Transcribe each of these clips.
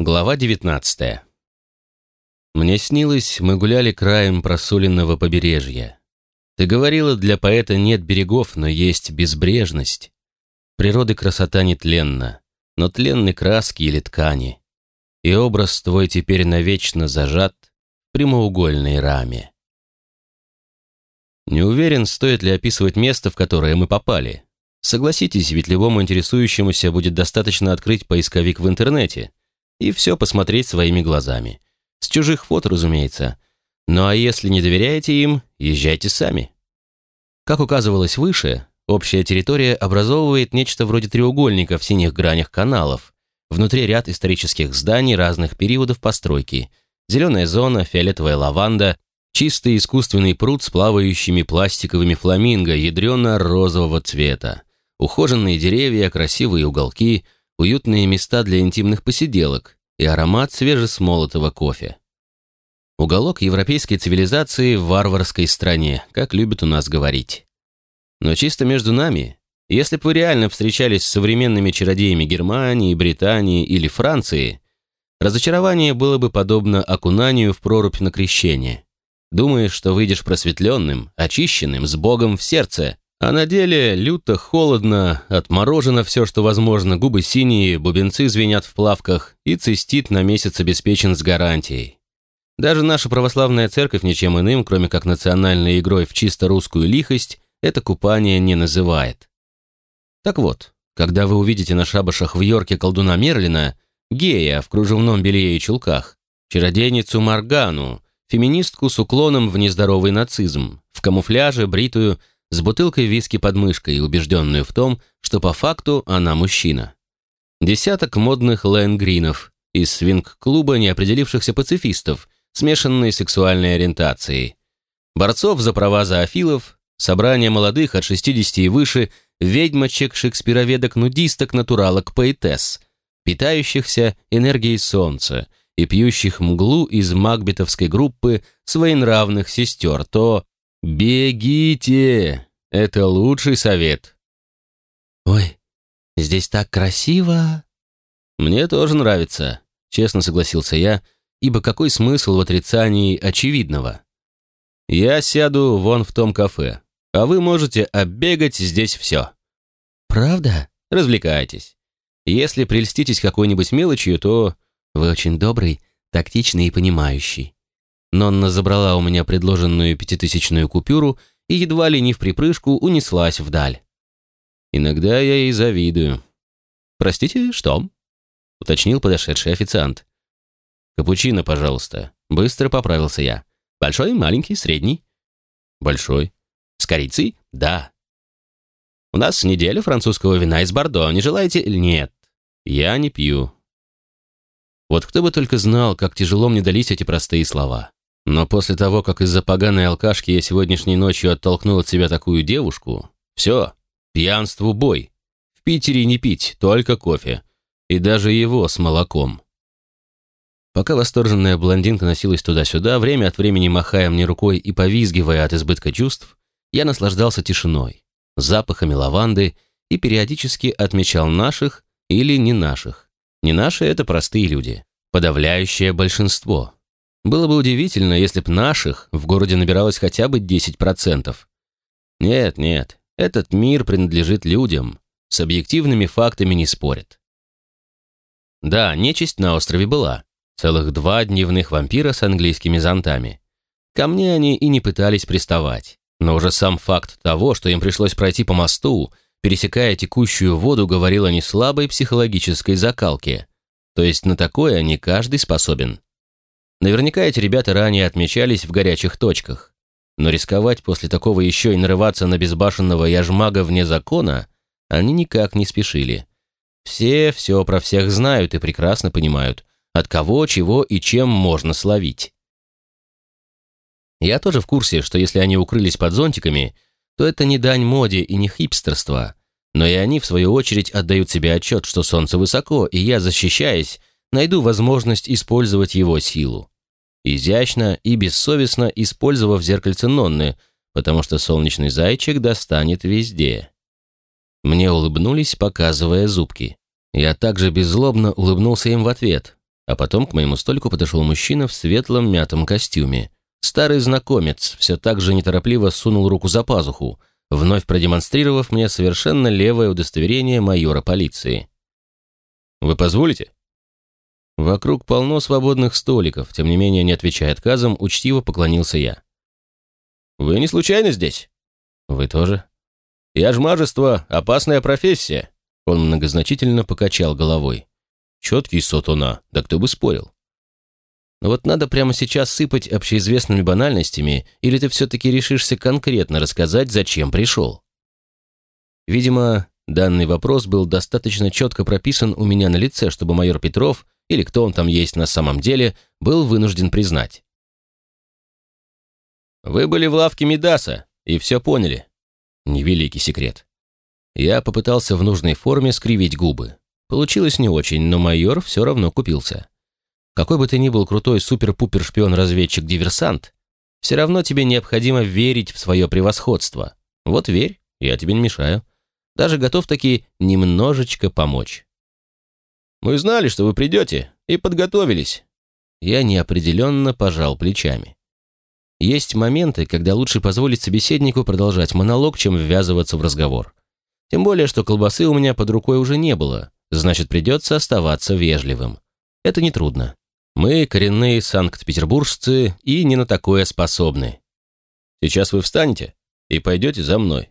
Глава 19 Мне снилось, мы гуляли краем просоленного побережья. Ты говорила, для поэта нет берегов, но есть безбрежность. Природы красота нетленна, но тленны краски или ткани. И образ твой теперь навечно зажат в прямоугольной раме. Не уверен, стоит ли описывать место, в которое мы попали. Согласитесь, ведь любому интересующемуся будет достаточно открыть поисковик в интернете и все посмотреть своими глазами. С чужих фото, разумеется. Ну а если не доверяете им, езжайте сами. Как указывалось выше, общая территория образовывает нечто вроде треугольника в синих гранях каналов. Внутри ряд исторических зданий разных периодов постройки. Зеленая зона, фиолетовая лаванда, чистый искусственный пруд с плавающими пластиковыми фламинго ядрено-розового цвета. Ухоженные деревья, красивые уголки, уютные места для интимных посиделок и аромат свежесмолотого кофе. Уголок европейской цивилизации в варварской стране, как любят у нас говорить. Но чисто между нами, если бы вы реально встречались с современными чародеями Германии, Британии или Франции, разочарование было бы подобно окунанию в прорубь на крещение. Думаешь, что выйдешь просветленным, очищенным, с Богом в сердце, а на деле люто холодно, отморожено все, что возможно, губы синие, бубенцы звенят в плавках, и цистит на месяц обеспечен с гарантией. Даже наша православная церковь ничем иным, кроме как национальной игрой в чисто русскую лихость, это купание не называет. Так вот, когда вы увидите на шабашах в Йорке колдуна Мерлина, гея в кружевном белье и чулках, чародейницу Маргану, феминистку с уклоном в нездоровый нацизм, в камуфляже, бритую, с бутылкой виски под мышкой убежденную в том, что по факту она мужчина. Десяток модных лэнгринов из свинг-клуба неопределившихся пацифистов, смешанной сексуальной ориентацией. Борцов за права зоофилов, собрание молодых от 60 и выше, ведьмочек, шекспироведок, нудисток, натуралок, поэтесс, питающихся энергией солнца и пьющих мглу из макбетовской группы своенравных сестер, то «Бегите! Это лучший совет!» «Ой, здесь так красиво!» «Мне тоже нравится», — честно согласился я, ибо какой смысл в отрицании очевидного? «Я сяду вон в том кафе, а вы можете оббегать здесь все». «Правда?» «Развлекайтесь. Если прельститесь какой-нибудь мелочью, то...» «Вы очень добрый, тактичный и понимающий. Нонна забрала у меня предложенную пятитысячную купюру и едва ли не в припрыжку унеслась вдаль. Иногда я ей завидую. «Простите, что?» — уточнил подошедший официант. «Капучино, пожалуйста». Быстро поправился я. «Большой, маленький, средний?» «Большой». «С корицей?» «Да». «У нас неделя французского вина из Бордо. Не желаете?» «Нет, я не пью». Вот кто бы только знал, как тяжело мне дались эти простые слова. Но после того, как из-за поганой алкашки я сегодняшней ночью оттолкнул от себя такую девушку, все, пьянству бой. В Питере не пить, только кофе. И даже его с молоком. Пока восторженная блондинка носилась туда-сюда, время от времени махая мне рукой и повизгивая от избытка чувств, я наслаждался тишиной, запахами лаванды и периодически отмечал наших или не наших. Не наши — это простые люди, подавляющее большинство. Было бы удивительно, если б наших в городе набиралось хотя бы 10%. Нет, нет, этот мир принадлежит людям, с объективными фактами не спорят. Да, нечисть на острове была. Целых два дневных вампира с английскими зонтами. Ко мне они и не пытались приставать. Но уже сам факт того, что им пришлось пройти по мосту, пересекая текущую воду, говорил о неслабой психологической закалке. То есть на такое не каждый способен. Наверняка эти ребята ранее отмечались в горячих точках. Но рисковать после такого еще и нарываться на безбашенного яжмага вне закона они никак не спешили. Все все про всех знают и прекрасно понимают, от кого, чего и чем можно словить. Я тоже в курсе, что если они укрылись под зонтиками, то это не дань моде и не хипстерство, но и они, в свою очередь, отдают себе отчет, что солнце высоко, и я, защищаясь, найду возможность использовать его силу. Изящно и бессовестно использовав зеркальце Нонны, потому что солнечный зайчик достанет везде. Мне улыбнулись, показывая зубки. Я также беззлобно улыбнулся им в ответ, А потом к моему столику подошел мужчина в светлом мятом костюме. Старый знакомец все так же неторопливо сунул руку за пазуху, вновь продемонстрировав мне совершенно левое удостоверение майора полиции. «Вы позволите?» Вокруг полно свободных столиков, тем не менее, не отвечая отказом, учтиво поклонился я. «Вы не случайно здесь?» «Вы тоже?» «Я ж мажество, опасная профессия!» Он многозначительно покачал головой. «Четкий сотуна, да кто бы спорил?» Но вот надо прямо сейчас сыпать общеизвестными банальностями, или ты все-таки решишься конкретно рассказать, зачем пришел? Видимо, данный вопрос был достаточно четко прописан у меня на лице, чтобы майор Петров, или кто он там есть на самом деле, был вынужден признать. «Вы были в лавке Медаса и все поняли». Невеликий секрет. Я попытался в нужной форме скривить губы. Получилось не очень, но майор все равно купился. Какой бы ты ни был крутой супер-пупер-шпион-разведчик-диверсант, все равно тебе необходимо верить в свое превосходство. Вот верь, я тебе не мешаю. Даже готов таки немножечко помочь. Мы знали, что вы придете, и подготовились. Я неопределенно пожал плечами. Есть моменты, когда лучше позволить собеседнику продолжать монолог, чем ввязываться в разговор. Тем более, что колбасы у меня под рукой уже не было, значит, придется оставаться вежливым. Это нетрудно. Мы коренные санкт-петербуржцы и не на такое способны. Сейчас вы встанете и пойдете за мной.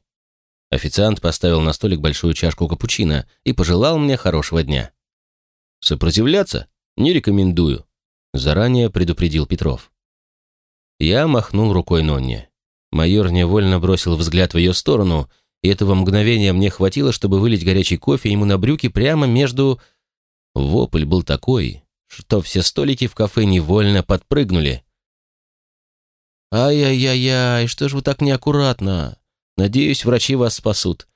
Официант поставил на столик большую чашку капучино и пожелал мне хорошего дня. Сопротивляться не рекомендую, заранее предупредил Петров. Я махнул рукой Нонне. Майор невольно бросил взгляд в ее сторону, и этого мгновения мне хватило, чтобы вылить горячий кофе ему на брюки прямо между... Вопль был такой, что все столики в кафе невольно подпрыгнули. «Ай-яй-яй-яй, что ж вы так неаккуратно? Надеюсь, врачи вас спасут.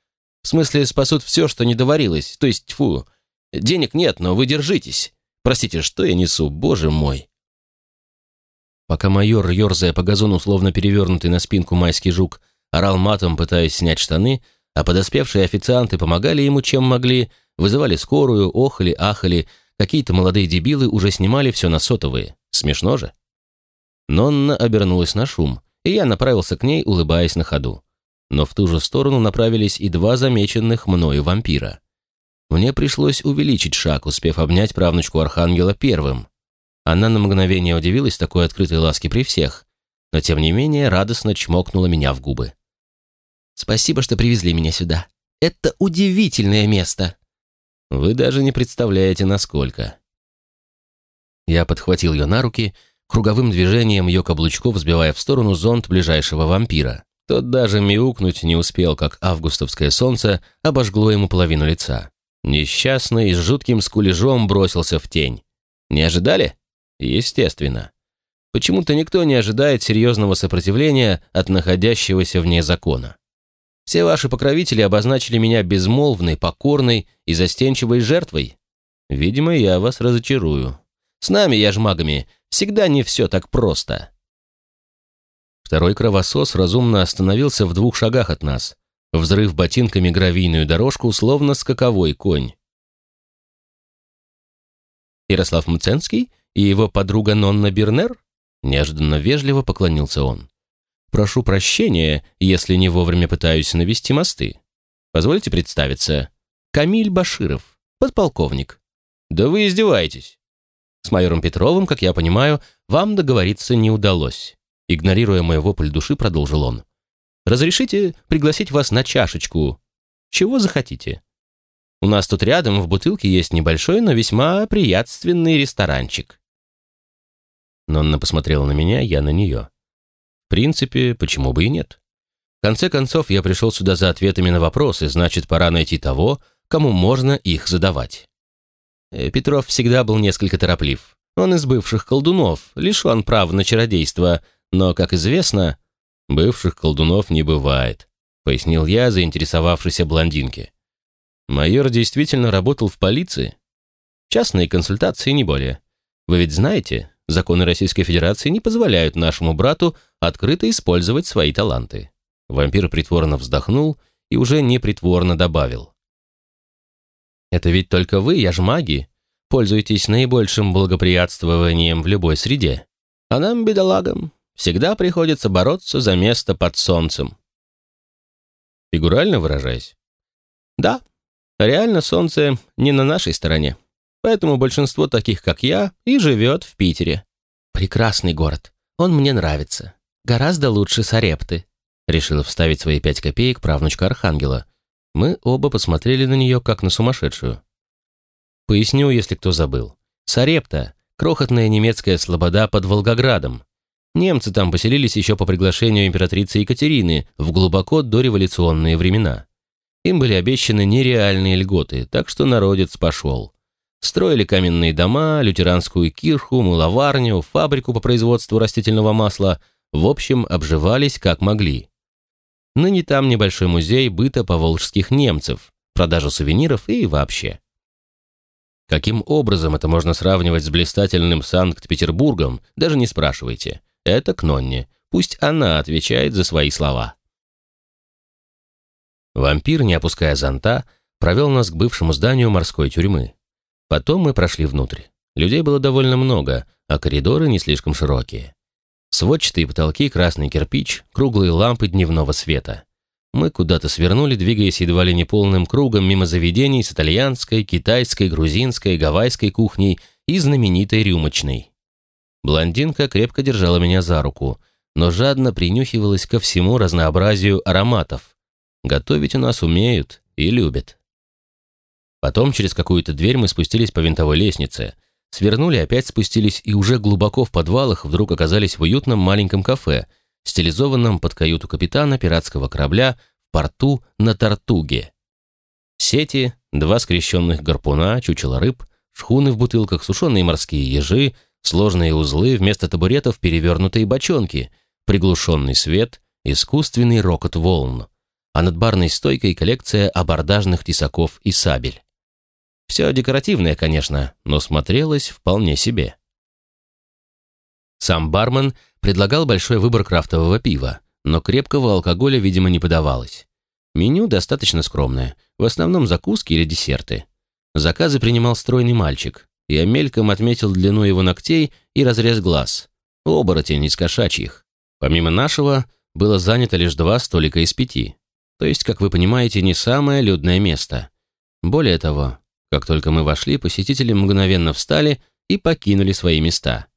В смысле, спасут все, что не доварилось, то есть, фу, денег нет, но вы держитесь. Простите, что я несу, боже мой!» Пока майор, ерзая по газону, словно перевернутый на спинку майский жук, орал матом, пытаясь снять штаны, а подоспевшие официанты помогали ему чем могли, вызывали скорую, охали, ахали, Какие-то молодые дебилы уже снимали все на сотовые. Смешно же. Нонна обернулась на шум, и я направился к ней, улыбаясь на ходу. Но в ту же сторону направились и два замеченных мною вампира. Мне пришлось увеличить шаг, успев обнять правнучку Архангела первым. Она на мгновение удивилась такой открытой ласке при всех, но тем не менее радостно чмокнула меня в губы. «Спасибо, что привезли меня сюда. Это удивительное место!» Вы даже не представляете, насколько. Я подхватил ее на руки, круговым движением ее каблучков взбивая в сторону зонт ближайшего вампира. Тот даже мяукнуть не успел, как августовское солнце обожгло ему половину лица. Несчастный с жутким скулежом бросился в тень. Не ожидали? Естественно. Почему-то никто не ожидает серьезного сопротивления от находящегося вне закона. Все ваши покровители обозначили меня безмолвной, покорной и застенчивой жертвой. Видимо, я вас разочарую. С нами, я ж магами, всегда не все так просто. Второй кровосос разумно остановился в двух шагах от нас, взрыв ботинками гравийную дорожку, словно скаковой конь. Ярослав Мценский и его подруга Нонна Бернер? Неожиданно вежливо поклонился он. Прошу прощения, если не вовремя пытаюсь навести мосты. Позвольте представиться. Камиль Баширов, подполковник. Да вы издеваетесь. С майором Петровым, как я понимаю, вам договориться не удалось. Игнорируя мой вопль души, продолжил он. Разрешите пригласить вас на чашечку. Чего захотите? У нас тут рядом в бутылке есть небольшой, но весьма приятственный ресторанчик. Нонна посмотрела на меня, я на нее принципе, почему бы и нет? В конце концов, я пришел сюда за ответами на вопросы, значит, пора найти того, кому можно их задавать. Э, Петров всегда был несколько тороплив. Он из бывших колдунов, лишен прав на чародейство, но, как известно, бывших колдунов не бывает, пояснил я заинтересовавшейся блондинке. Майор действительно работал в полиции. Частные консультации, не более. Вы ведь знаете, Законы Российской Федерации не позволяют нашему брату открыто использовать свои таланты. Вампир притворно вздохнул и уже непритворно добавил. «Это ведь только вы, я ж маги. пользуетесь наибольшим благоприятствованием в любой среде. А нам, бедолагам, всегда приходится бороться за место под солнцем. Фигурально выражаясь? Да, реально солнце не на нашей стороне. Поэтому большинство таких, как я, и живет в Питере. Прекрасный город. Он мне нравится. Гораздо лучше Сарепты. Решила вставить свои пять копеек правнучка Архангела. Мы оба посмотрели на нее, как на сумасшедшую. Поясню, если кто забыл. Сарепта — крохотная немецкая слобода под Волгоградом. Немцы там поселились еще по приглашению императрицы Екатерины в глубоко дореволюционные времена. Им были обещаны нереальные льготы, так что народец пошел. Строили каменные дома, лютеранскую кирху, мыловарню, фабрику по производству растительного масла. В общем, обживались как могли. Ныне там небольшой музей быта поволжских немцев, продажа сувениров и вообще. Каким образом это можно сравнивать с блистательным Санкт-Петербургом, даже не спрашивайте. Это к Нонне. Пусть она отвечает за свои слова. Вампир, не опуская зонта, провел нас к бывшему зданию морской тюрьмы. Потом мы прошли внутрь. Людей было довольно много, а коридоры не слишком широкие. Сводчатые потолки, красный кирпич, круглые лампы дневного света. Мы куда-то свернули, двигаясь едва ли не полным кругом мимо заведений с итальянской, китайской, грузинской, гавайской кухней и знаменитой рюмочной. Блондинка крепко держала меня за руку, но жадно принюхивалась ко всему разнообразию ароматов. Готовить у нас умеют и любят. Потом через какую-то дверь мы спустились по винтовой лестнице – Свернули, опять спустились и уже глубоко в подвалах вдруг оказались в уютном маленьком кафе, стилизованном под каюту капитана пиратского корабля в порту на Тартуге. Сети, два скрещенных гарпуна, чучело рыб, шхуны в бутылках, сушеные морские ежи, сложные узлы, вместо табуретов перевернутые бочонки, приглушенный свет, искусственный рокот волн, а над барной стойкой коллекция абордажных тесаков и сабель. Все декоративное, конечно, но смотрелось вполне себе. Сам бармен предлагал большой выбор крафтового пива, но крепкого алкоголя, видимо, не подавалось. Меню достаточно скромное, в основном закуски или десерты. Заказы принимал стройный мальчик. Я мельком отметил длину его ногтей и разрез глаз. Оборотень из кошачьих. Помимо нашего, было занято лишь два столика из пяти. То есть, как вы понимаете, не самое людное место. Более того, как только мы вошли, посетители мгновенно встали и покинули свои места.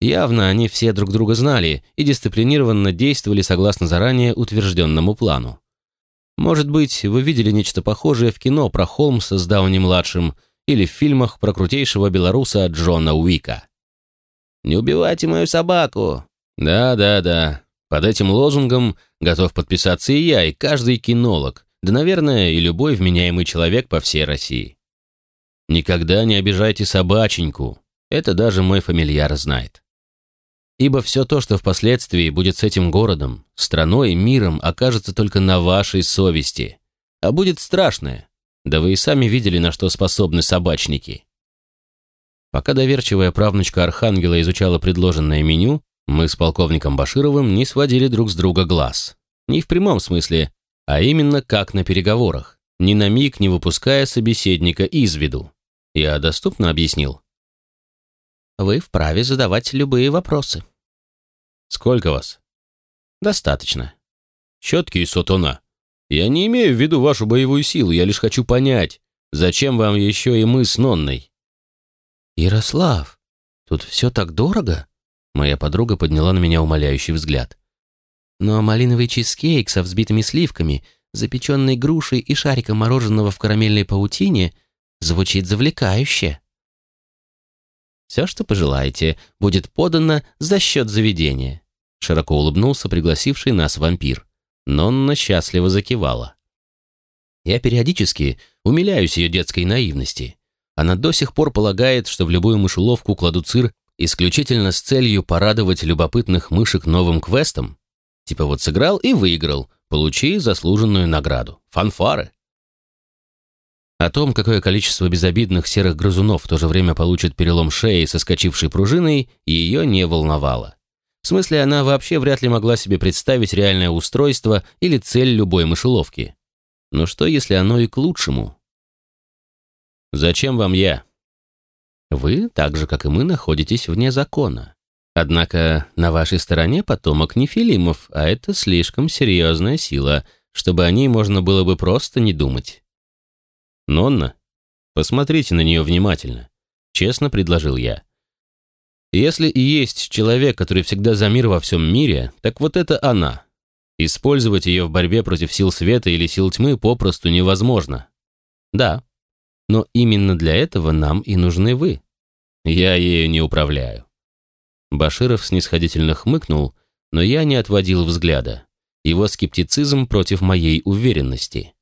Явно они все друг друга знали и дисциплинированно действовали согласно заранее утвержденному плану. Может быть, вы видели нечто похожее в кино про Холмса с Дауни-младшим или в фильмах про крутейшего белоруса Джона Уика. «Не убивайте мою собаку!» Да-да-да, под этим лозунгом готов подписаться и я, и каждый кинолог, да, наверное, и любой вменяемый человек по всей России. Никогда не обижайте собаченьку. Это даже мой фамильяр знает. Ибо все то, что впоследствии будет с этим городом, страной, миром, окажется только на вашей совести. А будет страшное. Да вы и сами видели, на что способны собачники. Пока доверчивая правнучка Архангела изучала предложенное меню, мы с полковником Башировым не сводили друг с друга глаз. Не в прямом смысле, а именно как на переговорах, ни на миг не выпуская собеседника из виду. Я доступно объяснил? Вы вправе задавать любые вопросы. Сколько вас? Достаточно. Четкий сотона. Я не имею в виду вашу боевую силу, я лишь хочу понять, зачем вам еще и мы с Нонной? Ярослав, тут все так дорого? Моя подруга подняла на меня умоляющий взгляд. Но малиновый чизкейк со взбитыми сливками, запеченной грушей и шариком мороженого в карамельной паутине — Звучит завлекающе. Все, что пожелаете, будет подано за счет заведения. Широко улыбнулся пригласивший нас вампир. Нонна счастливо закивала. Я периодически умиляюсь ее детской наивности. Она до сих пор полагает, что в любую мышеловку кладут сыр исключительно с целью порадовать любопытных мышек новым квестом. Типа вот сыграл и выиграл, получи заслуженную награду. Фанфары. О том, какое количество безобидных серых грызунов в то же время получит перелом шеи со скочившей пружиной, ее не волновало. В смысле, она вообще вряд ли могла себе представить реальное устройство или цель любой мышеловки. Но что, если оно и к лучшему? «Зачем вам я?» Вы, так же, как и мы, находитесь вне закона. Однако на вашей стороне потомок Нефилимов, а это слишком серьезная сила, чтобы о ней можно было бы просто не думать. Нонна, посмотрите на нее внимательно, честно предложил я. Если и есть человек, который всегда за мир во всем мире, так вот это она. Использовать ее в борьбе против сил света или сил тьмы попросту невозможно. Да, но именно для этого нам и нужны вы. Я ею не управляю. Баширов снисходительно хмыкнул, но я не отводил взгляда. Его скептицизм против моей уверенности.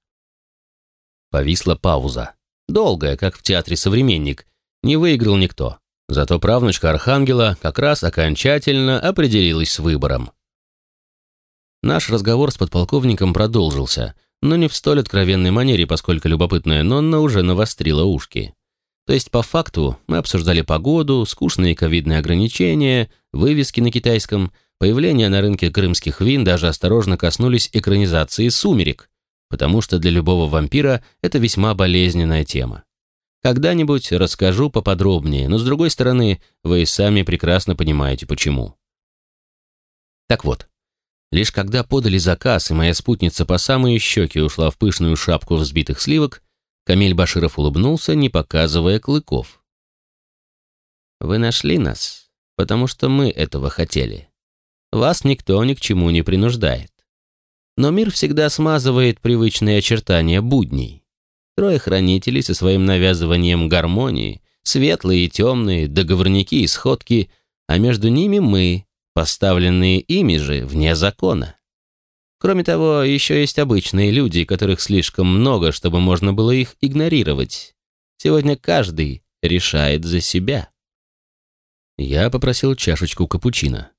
Повисла пауза. Долгая, как в театре «Современник». Не выиграл никто. Зато правнучка Архангела как раз окончательно определилась с выбором. Наш разговор с подполковником продолжился, но не в столь откровенной манере, поскольку любопытная Нонна уже навострила ушки. То есть, по факту, мы обсуждали погоду, скучные ковидные ограничения, вывески на китайском, появление на рынке крымских вин, даже осторожно коснулись экранизации «Сумерек», потому что для любого вампира это весьма болезненная тема. Когда-нибудь расскажу поподробнее, но, с другой стороны, вы и сами прекрасно понимаете, почему. Так вот, лишь когда подали заказ, и моя спутница по самые щеки ушла в пышную шапку взбитых сливок, Камиль Баширов улыбнулся, не показывая клыков. «Вы нашли нас, потому что мы этого хотели. Вас никто ни к чему не принуждает. Но мир всегда смазывает привычные очертания будней. Трое хранителей со своим навязыванием гармонии, светлые и темные, договорники и сходки, а между ними мы, поставленные ими же вне закона. Кроме того, еще есть обычные люди, которых слишком много, чтобы можно было их игнорировать. Сегодня каждый решает за себя. Я попросил чашечку капучино.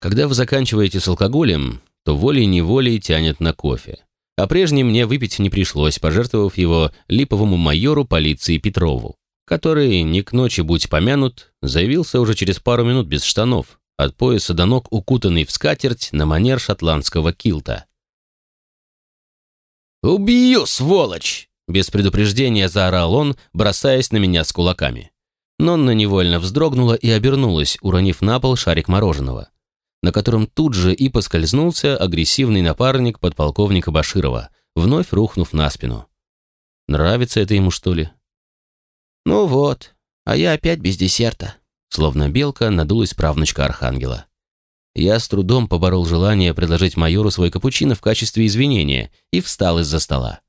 Когда вы заканчиваете с алкоголем, то волей-неволей тянет на кофе. А прежний мне выпить не пришлось, пожертвовав его липовому майору полиции Петрову, который, не к ночи будь помянут, заявился уже через пару минут без штанов, от пояса до ног укутанный в скатерть на манер шотландского килта. «Убью, сволочь!» Без предупреждения заорал он, бросаясь на меня с кулаками. Нонна невольно вздрогнула и обернулась, уронив на пол шарик мороженого, на котором тут же и поскользнулся агрессивный напарник подполковника Баширова, вновь рухнув на спину. Нравится это ему, что ли? «Ну вот, а я опять без десерта», Словно белка надулась правнучка Архангела. Я с трудом поборол желание предложить майору свой капучино в качестве извинения и встал из-за стола.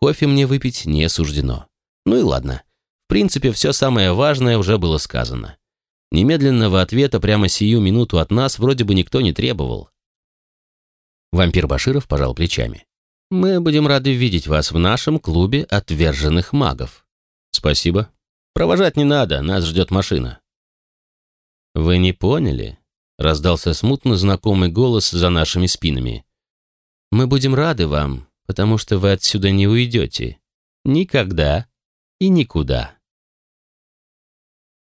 Кофе мне выпить не суждено. Ну и ладно. В принципе, все самое важное уже было сказано. Немедленного ответа прямо сию минуту от нас вроде бы никто не требовал. Вампир Баширов пожал плечами. «Мы будем рады видеть вас в нашем клубе отверженных магов». «Спасибо. Провожать не надо, нас ждет машина». «Вы не поняли?» — раздался смутно знакомый голос за нашими спинами. «Мы будем рады вам, потому что вы отсюда не уйдете. Никогда и никуда».